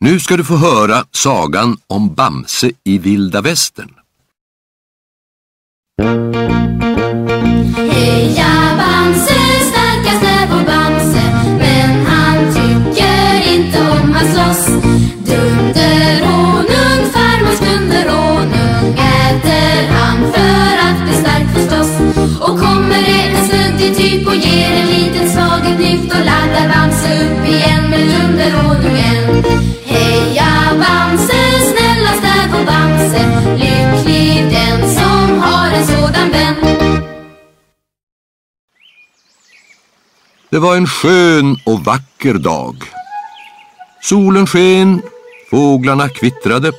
Nu ska du få höra sagan om Bamse i vilda västern. Heja Det var en skön och vacker dag. Solen sken, fåglarna kvittrade.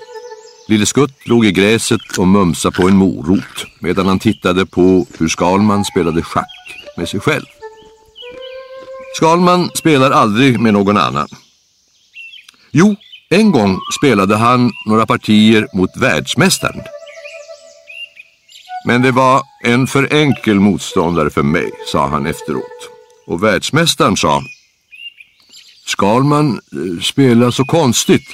Lille Skutt låg i gräset och mumsade på en morot medan han tittade på hur Skalman spelade schack med sig själv. Skalman spelar aldrig med någon annan. Jo, en gång spelade han några partier mot världsmästaren. Men det var en för enkel motståndare för mig, sa han efteråt. Och världsmästaren sa Skalman eh, spelar så konstigt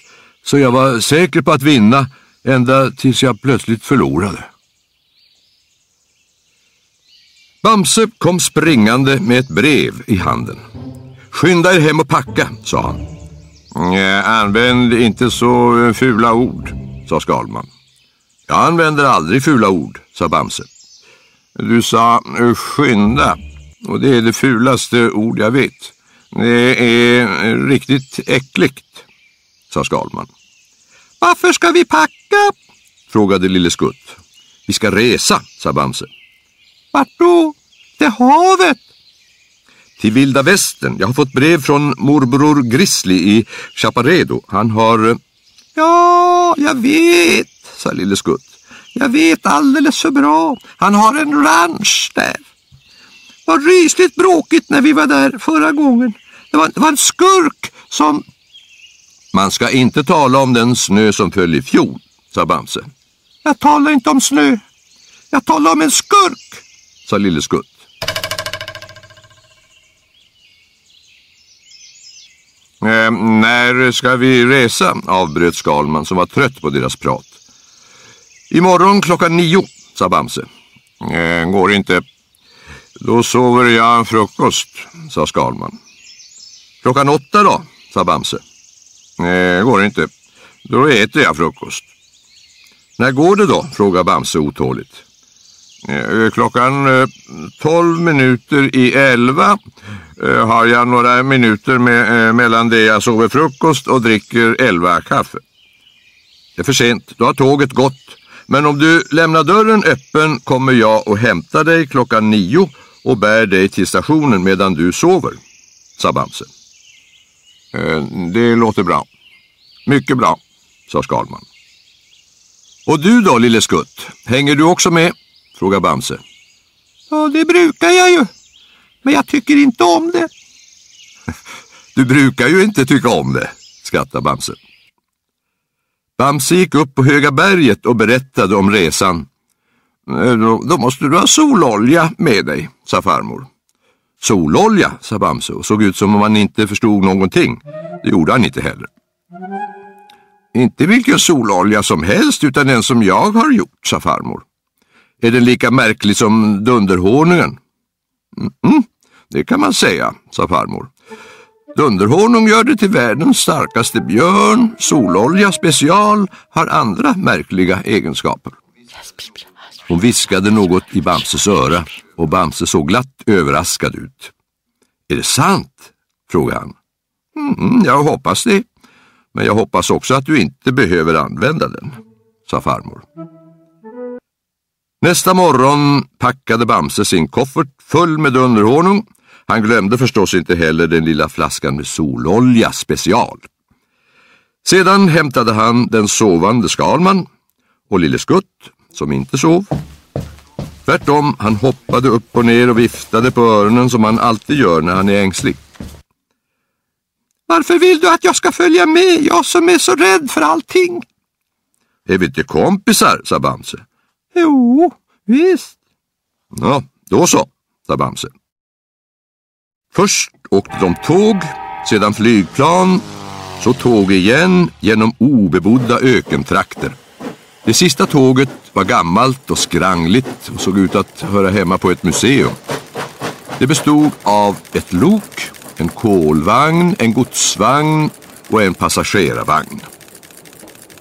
så jag var säker på att vinna ända tills jag plötsligt förlorade. Bamse kom springande med ett brev i handen. Skynda er hem och packa, sa han. Använd inte så eh, fula ord, sa Skalman. Jag använder aldrig fula ord, sa Bamse. Du sa eh, skynda och det är det fulaste ord jag vet. Det är riktigt äckligt, sa Skalman. Varför ska vi packa? frågade Lille Skutt. Vi ska resa, sa Bamse. Vart då? Till havet? Till vilda västern. Jag har fått brev från morbror Grizzly i Chaparedo. Han har... Ja, jag vet, sa Lille Skutt. Jag vet alldeles för bra. Han har en ranch där. Vad rysligt bråkigt när vi var där förra gången. Det var, det var en skurk som... Man ska inte tala om den snö som föll i fjol, sa Bamse. Jag talar inte om snö. Jag talar om en skurk, sa Lille Skutt. Eh, när ska vi resa? avbröt Skalman som var trött på deras prat. Imorgon klockan nio, sa Bamse. Eh, går inte. Då sover jag en frukost, sa Skalman. Klockan åtta då, sa Bamse. Nej, går inte. Då äter jag frukost. När går det då? frågade Bamse otåligt. Eh, klockan eh, tolv minuter i elva eh, har jag några minuter med, mellan det jag sover frukost och dricker elva kaffe. Det är för sent, då har tåget gått. Men om du lämnar dörren öppen kommer jag och hämtar dig klockan nio och bär dig till stationen medan du sover, sa Bamse. Eh, det låter bra. Mycket bra, sa Skalman. Och du då, lille Skutt? Hänger du också med? frågade Bamse. Ja, det brukar jag ju. Men jag tycker inte om det. Du brukar ju inte tycka om det, skrattade Bamse. Bamse gick upp på Höga berget och berättade om resan. Eh, då, måste du ha sololja med dig, sa farmor. Sololja, sa Bamse och såg ut som om han inte förstod någonting. Det gjorde han inte heller. Inte vilken sololja som helst utan den som jag har gjort, sa farmor. Är den lika märklig som dunderhonungen? Mm, det kan man säga, sa farmor. Dunderhonung gör det till världens starkaste björn. Sololja special har andra märkliga egenskaper. Hon viskade något i Bamses öra och Bamse såg glatt överraskad ut. Är det sant? frågade han. Mm, jag hoppas det. Men jag hoppas också att du inte behöver använda den, sa farmor. Nästa morgon packade Bamse sin koffert full med dunderhonung. Han glömde förstås inte heller den lilla flaskan med sololja special. Sedan hämtade han den sovande Skalman och lille Skutt, som inte sov. Tvärtom, han hoppade upp och ner och viftade på öronen som han alltid gör när han är ängslig. Varför vill du att jag ska följa med, jag som är så rädd för allting? Är vi inte kompisar, sa Bamse. Jo, visst. Ja, då så, sa Bamse. Först åkte de tåg, sedan flygplan Så tåg igen genom obebodda ökentrakter. Det sista tåget var gammalt och skrangligt och såg ut att höra hemma på ett museum. Det bestod av ett lok, en kolvagn, en godsvagn och en passagerarvagn.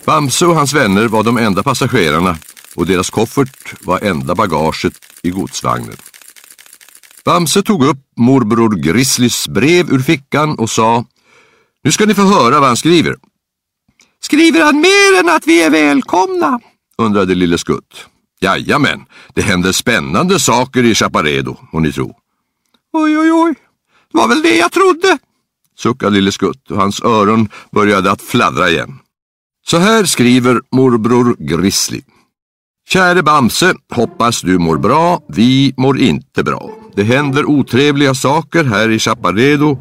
Bamse och hans vänner var de enda passagerarna och deras koffert var enda bagaget i godsvagnen. Bamse tog upp morbror Grizzlys brev ur fickan och sa Nu ska ni få höra vad han skriver. Skriver han mer än att vi är välkomna? undrade lille Skutt. Jajamän, det händer spännande saker i Chaparedo, må ni tro. Oj, oj, oj, det var väl det jag trodde, suckade lille Skutt och hans öron började att fladdra igen. Så här skriver morbror Grizzly. Käre Bamse, hoppas du mår bra. Vi mår inte bra. Det händer otrevliga saker här i Chaparedo.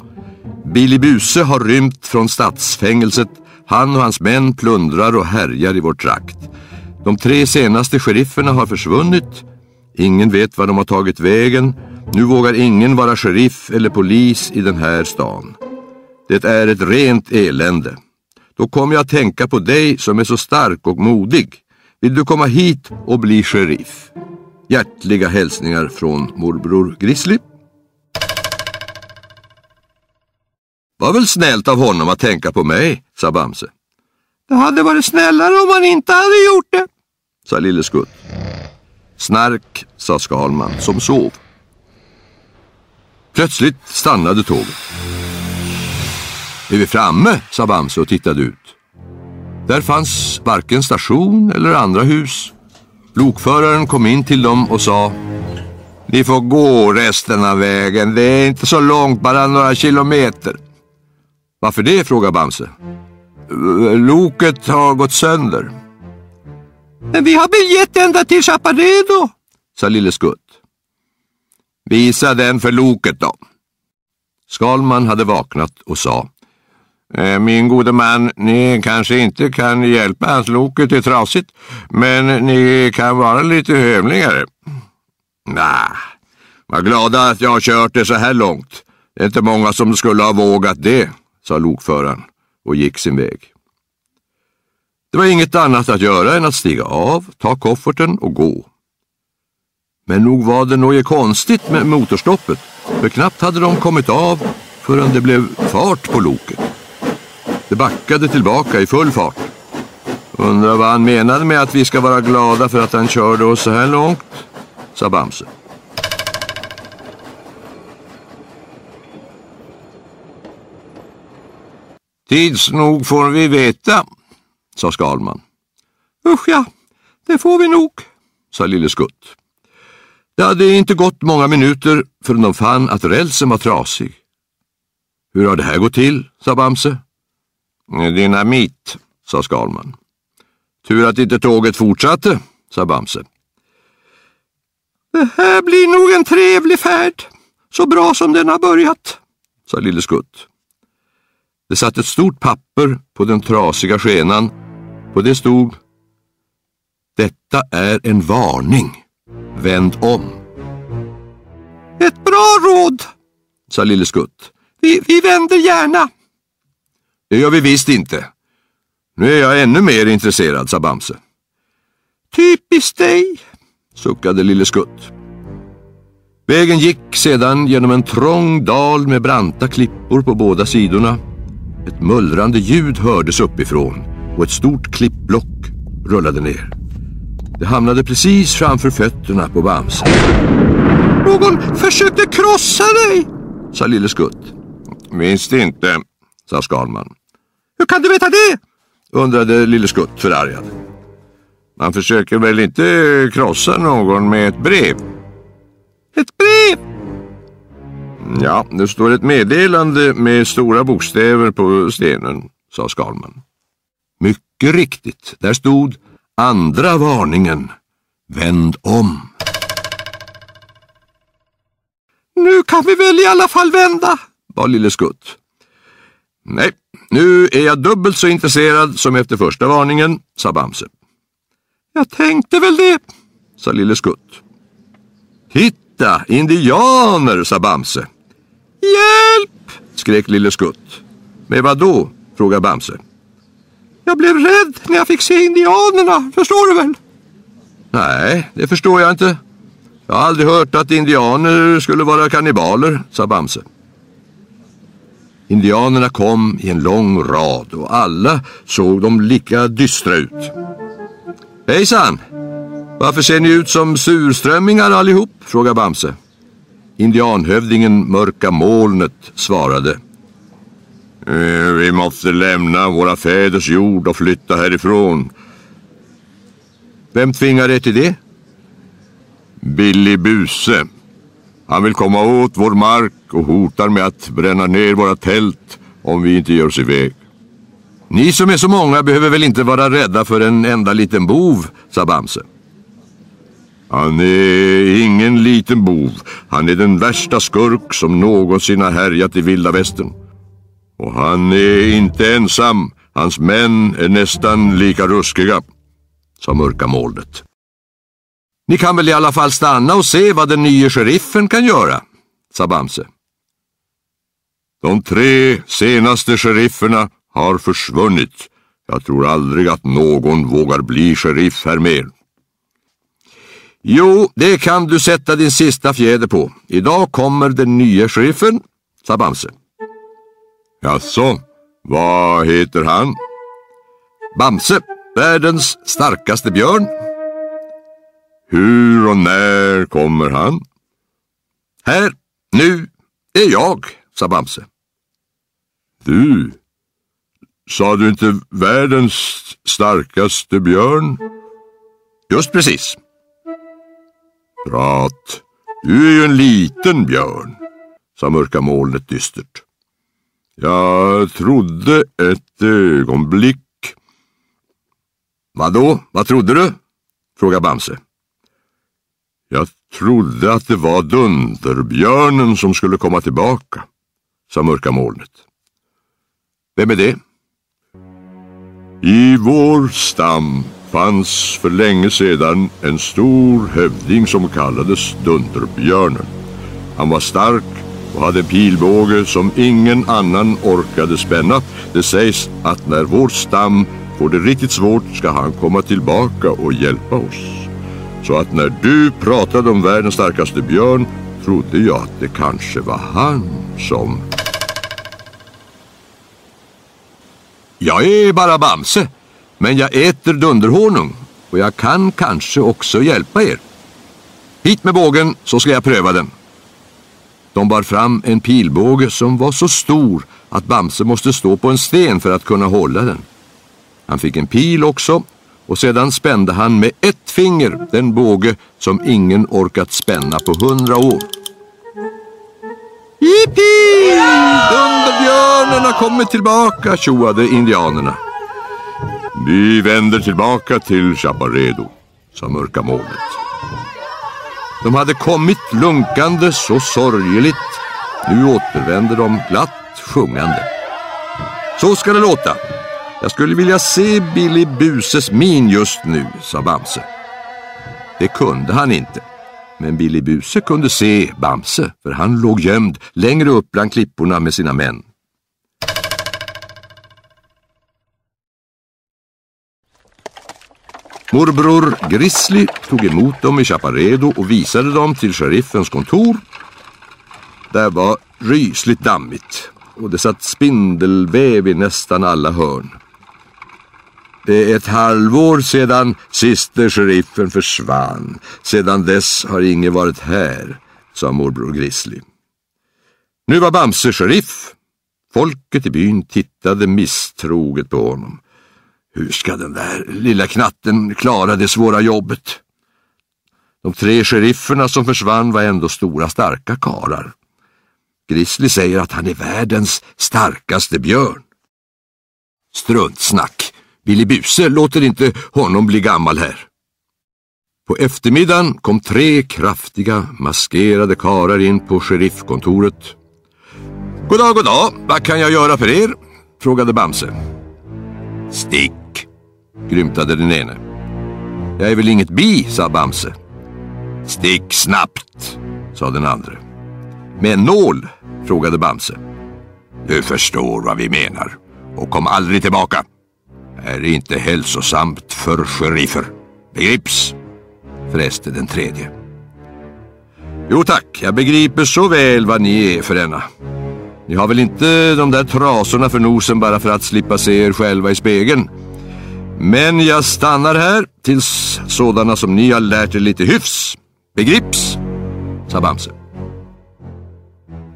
Billy Buse har rymt från stadsfängelset. Han och hans män plundrar och härjar i vår trakt. De tre senaste sherifferna har försvunnit. Ingen vet var de har tagit vägen. Nu vågar ingen vara sheriff eller polis i den här stan. Det är ett rent elände. Då kommer jag att tänka på dig som är så stark och modig. Vill du komma hit och bli sheriff? Hjärtliga hälsningar från morbror Grizzly. Var väl snällt av honom att tänka på mig, sa Bamse. Det hade varit snällare om han inte hade gjort det, sa Lille Skutt. Snark, sa Skalman, som sov. Plötsligt stannade tåget. Är vi framme? sa Bamse och tittade ut. Där fanns varken station eller andra hus. Lokföraren kom in till dem och sa Ni får gå resten av vägen, det är inte så långt, bara några kilometer. Varför det? frågade Bamse. Loket har gått sönder. Men vi har biljett ända till Chaparedo, sa Lille Skutt. Visa den för loket då. Skalman hade vaknat och sa Eh, min gode man, ni kanske inte kan hjälpa hans loket är trasigt, men ni kan vara lite hövligare. Nej, var glada att jag har kört det så här långt. Det är inte många som skulle ha vågat det, sa lokföraren och gick sin väg. Det var inget annat att göra än att stiga av, ta kofferten och gå. Men nog var det något konstigt med motorstoppet, för knappt hade de kommit av förrän det blev fart på loket. Det backade tillbaka i full fart. Undrar vad han menade med att vi ska vara glada för att han körde oss så här långt, sa Bamse. Tids nog får vi veta, sa Skalman. Usch ja, det får vi nog, sa Lille Skutt. Det hade inte gått många minuter förrän de fann att rälsen var trasig. Hur har det här gått till, sa Bamse. Dynamit, sa Skalman. Tur att inte tåget fortsatte, sa Bamse. Det här blir nog en trevlig färd, så bra som den har börjat, sa Lille Skutt. Det satt ett stort papper på den trasiga skenan. På det stod Detta är en varning. Vänd om. Ett bra råd, sa Lille Skutt. Vi, vi vänder gärna. Det gör vi visst inte. Nu är jag ännu mer intresserad, sa Bamse. Typiskt dig, suckade Lille Skutt. Vägen gick sedan genom en trång dal med branta klippor på båda sidorna. Ett mullrande ljud hördes uppifrån och ett stort klippblock rullade ner. Det hamnade precis framför fötterna på Bamse. Någon försökte krossa dig, sa Lille Skutt. Minst inte, sa Skalman. Hur kan du veta det? undrade Lille Skutt förargad. Man försöker väl inte krossa någon med ett brev? Ett brev? Ja, det står ett meddelande med stora bokstäver på stenen, sa Skalman. Mycket riktigt, där stod andra varningen. Vänd om. Nu kan vi väl i alla fall vända, var Lille Skutt. Nej, nu är jag dubbelt så intresserad som efter första varningen, sa Bamse. Jag tänkte väl det, sa Lille Skutt. Titta, indianer, sa Bamse. Hjälp! skrek Lille Skutt. Med vad då? frågade Bamse. Jag blev rädd när jag fick se indianerna, förstår du väl? Nej, det förstår jag inte. Jag har aldrig hört att indianer skulle vara kannibaler, sa Bamse. Indianerna kom i en lång rad och alla såg de lika dystra ut. Hejsan! Varför ser ni ut som surströmmingar allihop? frågade Bamse. Indianhövdingen Mörka Molnet svarade. Eh, vi måste lämna våra fäders jord och flytta härifrån. Vem tvingar er till det? Billy Buse. Han vill komma åt vår mark och hotar med att bränna ner våra tält om vi inte gör oss iväg. Ni som är så många behöver väl inte vara rädda för en enda liten bov, sa Bamse. Han är ingen liten bov. Han är den värsta skurk som någonsin har härjat i vilda västern. Och han är inte ensam. Hans män är nästan lika ruskiga, sa mörka molnet. Ni kan väl i alla fall stanna och se vad den nya sheriffen kan göra, sa Bamse. De tre senaste sherifferna har försvunnit. Jag tror aldrig att någon vågar bli sheriff här mer. Jo, det kan du sätta din sista fjäder på. Idag kommer den nya sheriffen, sa Bamse. Jaså, vad heter han? Bamse, världens starkaste björn. Hur och när kommer han? Här, nu, är jag, sa Bamse. Du, sa du inte världens starkaste björn? Just precis. Prat, du är ju en liten björn, sa mörka molnet dystert. Jag trodde ett ögonblick. Vadå, vad trodde du? frågade Bamse. Jag trodde att det var Dunderbjörnen som skulle komma tillbaka, sa mörka molnet. Vem är det? I vår stam fanns för länge sedan en stor hövding som kallades Dunderbjörnen. Han var stark och hade en pilbåge som ingen annan orkade spänna. Det sägs att när vår stam får det riktigt svårt ska han komma tillbaka och hjälpa oss. Så att när du pratade om världens starkaste björn trodde jag att det kanske var han som... Jag är bara Bamse, men jag äter dunderhonung och jag kan kanske också hjälpa er. Hit med bågen så ska jag pröva den. De bar fram en pilbåge som var så stor att Bamse måste stå på en sten för att kunna hålla den. Han fick en pil också och sedan spände han med ett finger den båge som ingen orkat spänna på hundra år. Jippi! Dunderbjörnen har kommit tillbaka, tjoade indianerna. Vi vänder tillbaka till Chaparedo, sa mörka molnet. De hade kommit lunkande så sorgligt. Nu återvänder de glatt sjungande. Så ska det låta. Jag skulle vilja se Billy Buses min just nu, sa Bamse. Det kunde han inte. Men Billy Buse kunde se Bamse, för han låg gömd längre upp bland klipporna med sina män. Morbror Grizzly tog emot dem i Chaparedo och visade dem till sheriffens kontor. Där var rysligt dammigt och det satt spindelväv i nästan alla hörn. Det är ett halvår sedan siste sheriffen försvann. Sedan dess har ingen varit här, sa morbror Grizzly. Nu var Bamse sheriff. Folket i byn tittade misstroget på honom. Hur ska den där lilla knatten klara det svåra jobbet? De tre sherifferna som försvann var ändå stora starka karar. Grizzly säger att han är världens starkaste björn. Struntsnack. Billy Buse låter inte honom bli gammal här. På eftermiddagen kom tre kraftiga, maskerade karar in på sheriffkontoret. God dag, god dag. Vad kan jag göra för er? frågade Bamse. Stick, grymtade den ene. Jag är väl inget bi, sa Bamse. Stick snabbt, sa den andre. Med en nål, frågade Bamse. Du förstår vad vi menar. och kom aldrig tillbaka. Är inte hälsosamt för sheriffer. Begrips? Fräste den tredje. Jo tack, jag begriper så väl vad ni är för denna. Ni har väl inte de där trasorna för nosen bara för att slippa se er själva i spegeln. Men jag stannar här tills sådana som ni har lärt er lite hyfs. Begrips? sa Bamse.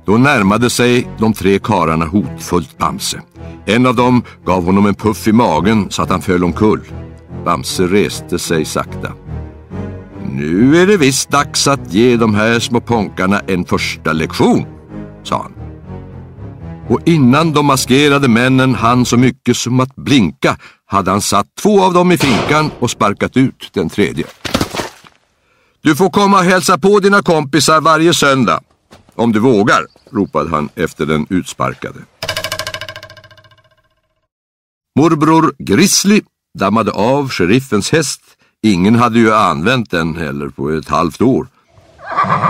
Då närmade sig de tre kararna hotfullt Bamse. En av dem gav honom en puff i magen så att han föll omkull. Bamse reste sig sakta. Nu är det visst dags att ge de här små ponkarna en första lektion, sa han. Och innan de maskerade männen hann så mycket som att blinka hade han satt två av dem i finkan och sparkat ut den tredje. Du får komma och hälsa på dina kompisar varje söndag. Om du vågar, ropade han efter den utsparkade. Morbror Grizzly dammade av sheriffens häst. Ingen hade ju använt den heller på ett halvt år.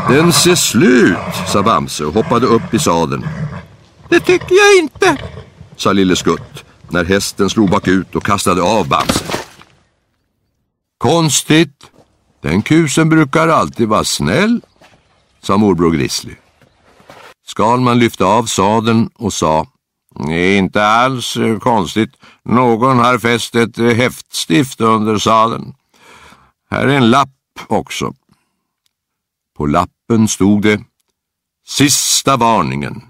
Den ser slut, sa Bamse och hoppade upp i sadeln. Det tycker jag inte, sa Lille Skutt när hästen slog bakut och kastade av Bamse. Konstigt. Den kusen brukar alltid vara snäll, sa morbror Grizzly. Skalman lyfte av sadeln och sa Det är inte alls eh, konstigt. Någon har fäst ett eh, häftstift under sadeln. Här är en lapp också. På lappen stod det Sista varningen.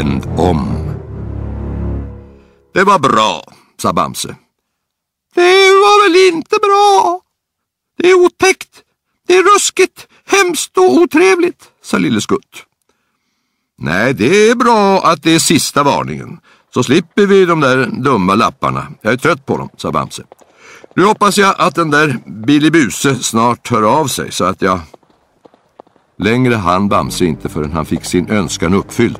Vänd om. Det var bra, sa Bamse. Det var väl inte bra? Det är otäckt. Det är ruskigt, hemskt och otrevligt, sa Lille Skutt. Nej, det är bra att det är sista varningen. Så slipper vi de där dumma lapparna. Jag är trött på dem, sa Bamse. Nu hoppas jag att den där Billy Buse snart hör av sig så att jag... Längre hann Bamse inte förrän han fick sin önskan uppfylld.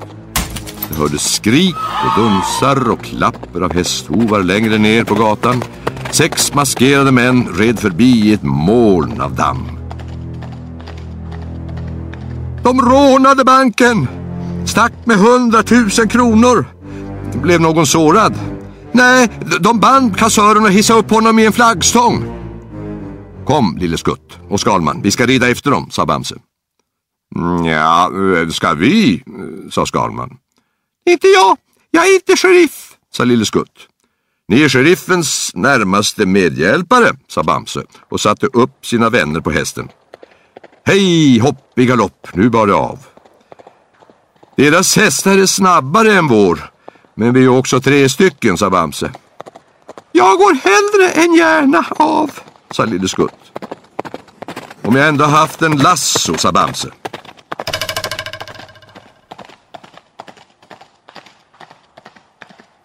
Det hördes skrik och dunsar och klapper av hästhovar längre ner på gatan. Sex maskerade män red förbi i ett moln av damm. De rånade banken! Stack med hundratusen kronor! Blev någon sårad? Nej, de band kassören och hissade upp honom i en flaggstång. Kom, lille Skutt och Skalman, vi ska rida efter dem, sa Bamse. Mm, ja, ska vi? sa Skalman. Inte jag, jag är inte sheriff, sa lille Skutt. Ni är sheriffens närmaste medhjälpare, sa Bamse och satte upp sina vänner på hästen. Hej, hopp i galopp, nu bar det av. Deras hästar är snabbare än vår, men vi är också tre stycken, sa Bamse. Jag går hellre än gärna av, sa Lille Skutt. Om jag ändå haft en lasso, sa Bamse.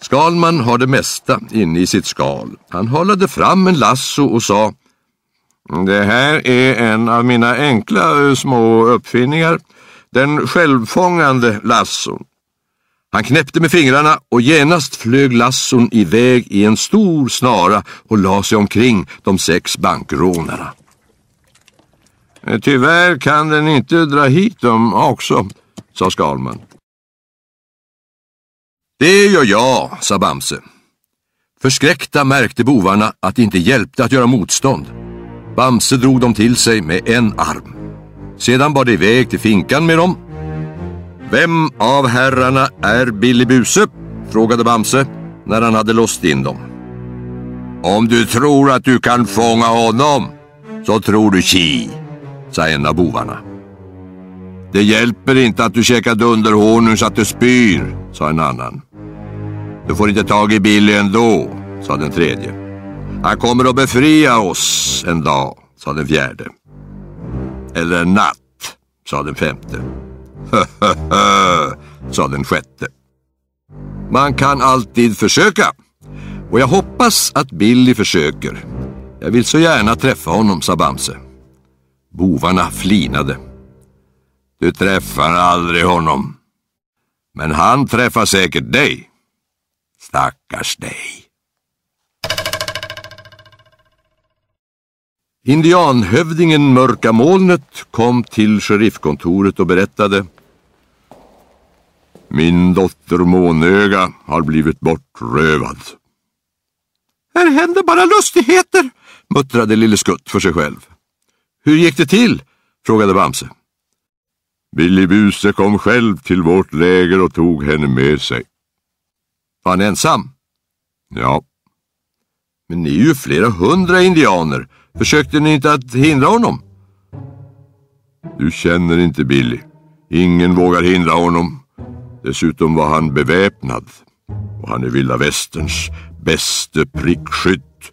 Skalman har det mesta inne i sitt skal. Han hållade fram en lasso och sa Det här är en av mina enkla eh, små uppfinningar. Den självfångande lasson. Han knäppte med fingrarna och genast flög lasson iväg i en stor snara och la sig omkring de sex bankrånarna. Eh, tyvärr kan den inte dra hit dem också, sa Skalman. Det gör jag, sa Bamse. Förskräckta märkte bovarna att det inte hjälpte att göra motstånd. Bamse drog dem till sig med en arm. Sedan bar det iväg till finkan med dem. Vem av herrarna är Billy Buse? frågade Bamse när han hade låst in dem. Om du tror att du kan fånga honom så tror du chi, sa en av bovarna. Det hjälper inte att du käkar dunderhonung så att du spyr, sa en annan. Du får inte tag i Billy ändå, sa den tredje. Han kommer att befria oss en dag, sa den fjärde. Eller en natt, sa den femte. sa den sjätte. Man kan alltid försöka. Och jag hoppas att Billy försöker. Jag vill så gärna träffa honom, sa Bamse. Bovarna flinade. Du träffar aldrig honom. Men han träffar säkert dig. Stackars dig. Indianhövdingen Mörka molnet kom till sheriffkontoret och berättade Min dotter Månöga har blivit bortrövad. Här händer bara lustigheter, muttrade Lille Skutt för sig själv. Hur gick det till? frågade Bamse. Billy Buse kom själv till vårt läger och tog henne med sig. Var han ensam? Ja. Men ni är ju flera hundra indianer. Försökte ni inte att hindra honom? Du känner inte Billy. Ingen vågar hindra honom. Dessutom var han beväpnad. Och han är vilda västerns bäste prickskytt.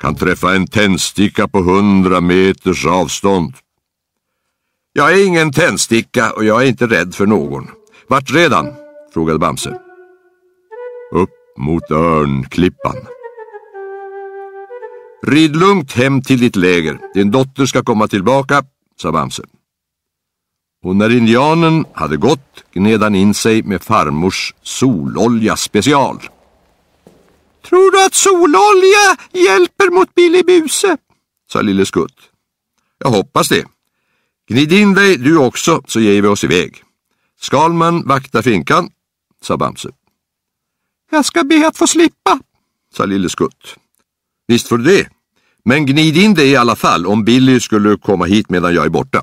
Kan träffa en tändsticka på hundra meters avstånd. Jag är ingen tändsticka och jag är inte rädd för någon. Vart redan? frågade Bamse. Upp mot Örnklippan. Rid lugnt hem till ditt läger. Din dotter ska komma tillbaka, sa Bamse. Och när indianen hade gått gned han in sig med farmors sololja special. Tror du att sololja hjälper mot Billy Buse? sa Lille Skutt. Jag hoppas det. Gnid in dig du också så ger vi oss iväg. Skalman vaktar finkan, sa Bamse. Jag ska be att få slippa, sa Lille Skutt. Visst får du det, men gnid in dig i alla fall om Billy skulle komma hit medan jag är borta.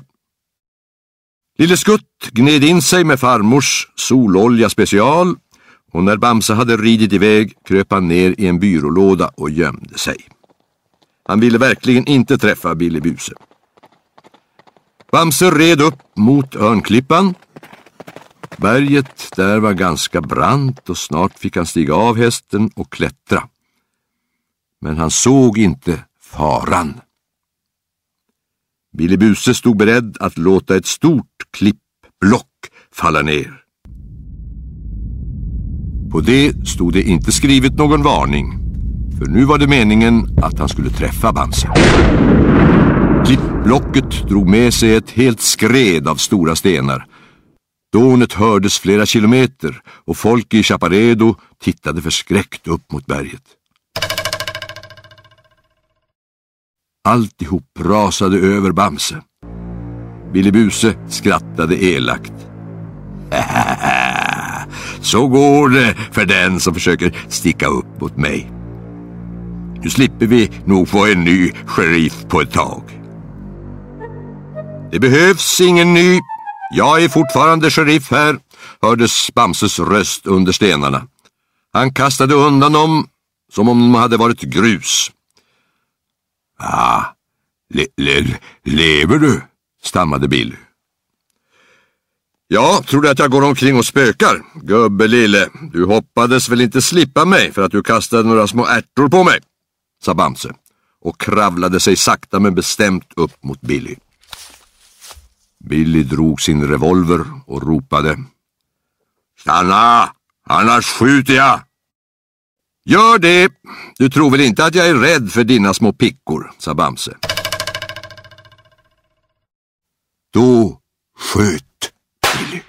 Lille Skutt gned in sig med farmors sololja special och när Bamse hade ridit iväg kröp han ner i en byrålåda och gömde sig. Han ville verkligen inte träffa Billy Buse. Bamse red upp mot Örnklippan. Berget där var ganska brant och snart fick han stiga av hästen och klättra. Men han såg inte faran. Billy Buse stod beredd att låta ett stort klippblock falla ner. På det stod det inte skrivet någon varning, för nu var det meningen att han skulle träffa Bamse. Klippblocket drog med sig ett helt skred av stora stenar. Dånet hördes flera kilometer och folk i Chaparedo tittade förskräckt upp mot berget. Alltihop rasade över Bamse. Billy Buse skrattade elakt. Så går det för den som försöker sticka upp mot mig. Nu slipper vi nog få en ny sheriff på ett tag. Det behövs ingen ny. Jag är fortfarande sheriff här, hördes Bamses röst under stenarna. Han kastade undan dem som om de hade varit grus. Ah, le le lever du? stammade Billy. Ja, tror du att jag går omkring och spökar? Gubbe lille, du hoppades väl inte slippa mig för att du kastade några små ärtor på mig? sa Bamse och kravlade sig sakta men bestämt upp mot Billy. Billy drog sin revolver och ropade. Stanna, annars skjuter jag! Gör det! Du tror väl inte att jag är rädd för dina små pickor, sa Bamse. Då sköt Billy.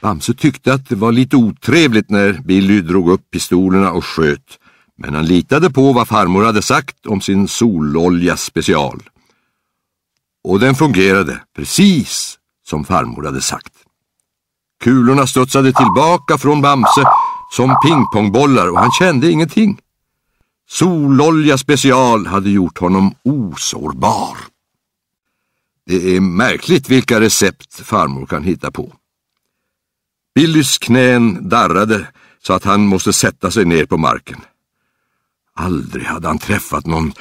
Bamse tyckte att det var lite otrevligt när Billy drog upp pistolerna och sköt, men han litade på vad farmor hade sagt om sin sololja special. Och den fungerade precis som farmor hade sagt. Kulorna studsade tillbaka från Bamse som pingpongbollar och han kände ingenting. Sololja special hade gjort honom osårbar. Det är märkligt vilka recept farmor kan hitta på. Billys knän darrade så att han måste sätta sig ner på marken. Aldrig hade han träffat någon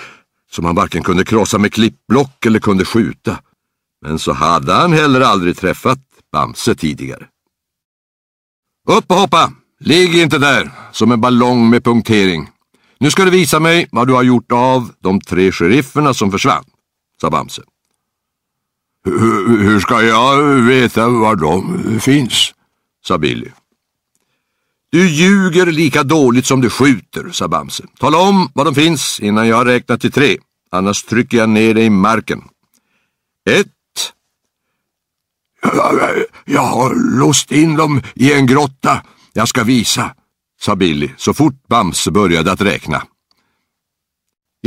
som han varken kunde krossa med klippblock eller kunde skjuta. Men så hade han heller aldrig träffat Bamse tidigare. Upp och hoppa! Ligg inte där som en ballong med punktering. Nu ska du visa mig vad du har gjort av de tre sherifferna som försvann, sa Bamse. Hur ska jag veta var de finns? sa Billy. Du ljuger lika dåligt som du skjuter, sa Bamse. Tala om var de finns innan jag har räknat till tre, annars trycker jag ner dig i marken. Ett. Jag har låst in dem i en grotta. Jag ska visa, sa Billy så fort Bamse började att räkna.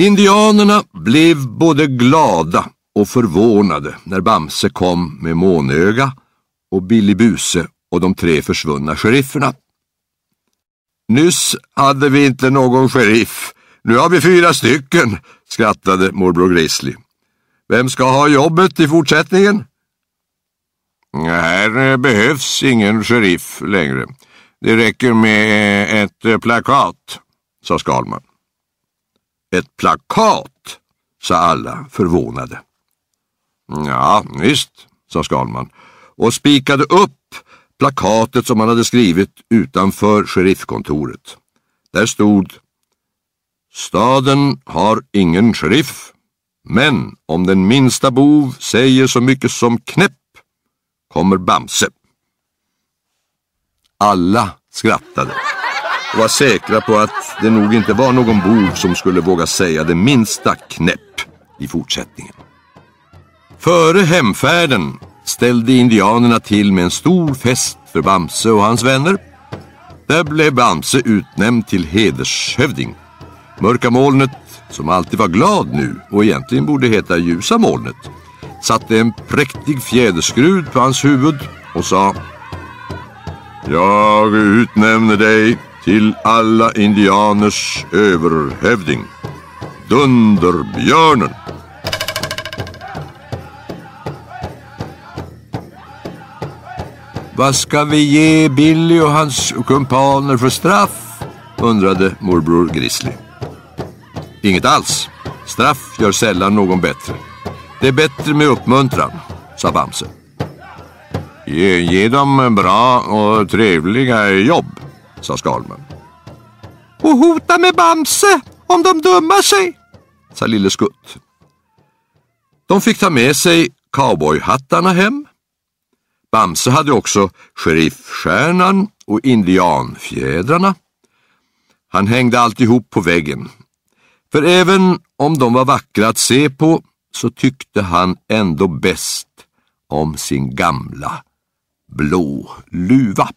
Indianerna blev både glada och förvånade när Bamse kom med månöga och Billy Buse och de tre försvunna sherifferna. Nyss hade vi inte någon sheriff. Nu har vi fyra stycken, skrattade morbror Grizzly. Vem ska ha jobbet i fortsättningen? Här eh, behövs ingen sheriff längre. Det räcker med eh, ett eh, plakat, sa Skalman. Ett plakat, sa alla förvånade. Ja, visst, sa Skalman och spikade upp plakatet som han hade skrivit utanför sheriffkontoret. Där stod Staden har ingen sheriff, men om den minsta bov säger så mycket som knäpp kommer Bamse. Alla skrattade och var säkra på att det nog inte var någon bov som skulle våga säga det minsta knäpp i fortsättningen. Före hemfärden ställde indianerna till med en stor fest för Bamse och hans vänner. Där blev Bamse utnämnd till hedershövding. Mörka molnet, som alltid var glad nu och egentligen borde heta ljusa molnet, satte en präktig fjäderskrud på hans huvud och sa Jag utnämner dig till alla indianers överhövding, Dunderbjörnen. Vad ska vi ge Billy och hans kumpaner för straff? undrade morbror Grizzly. Inget alls. Straff gör sällan någon bättre. Det är bättre med uppmuntran, sa Bamse. Ge, ge dem bra och trevliga jobb, sa Skalman. Och hota med Bamse om de dummar sig, sa Lille Skutt. De fick ta med sig cowboyhattarna hem Bamse hade också sheriffstjärnan och indianfjädrarna. Han hängde alltihop på väggen. För även om de var vackra att se på så tyckte han ändå bäst om sin gamla blå luva.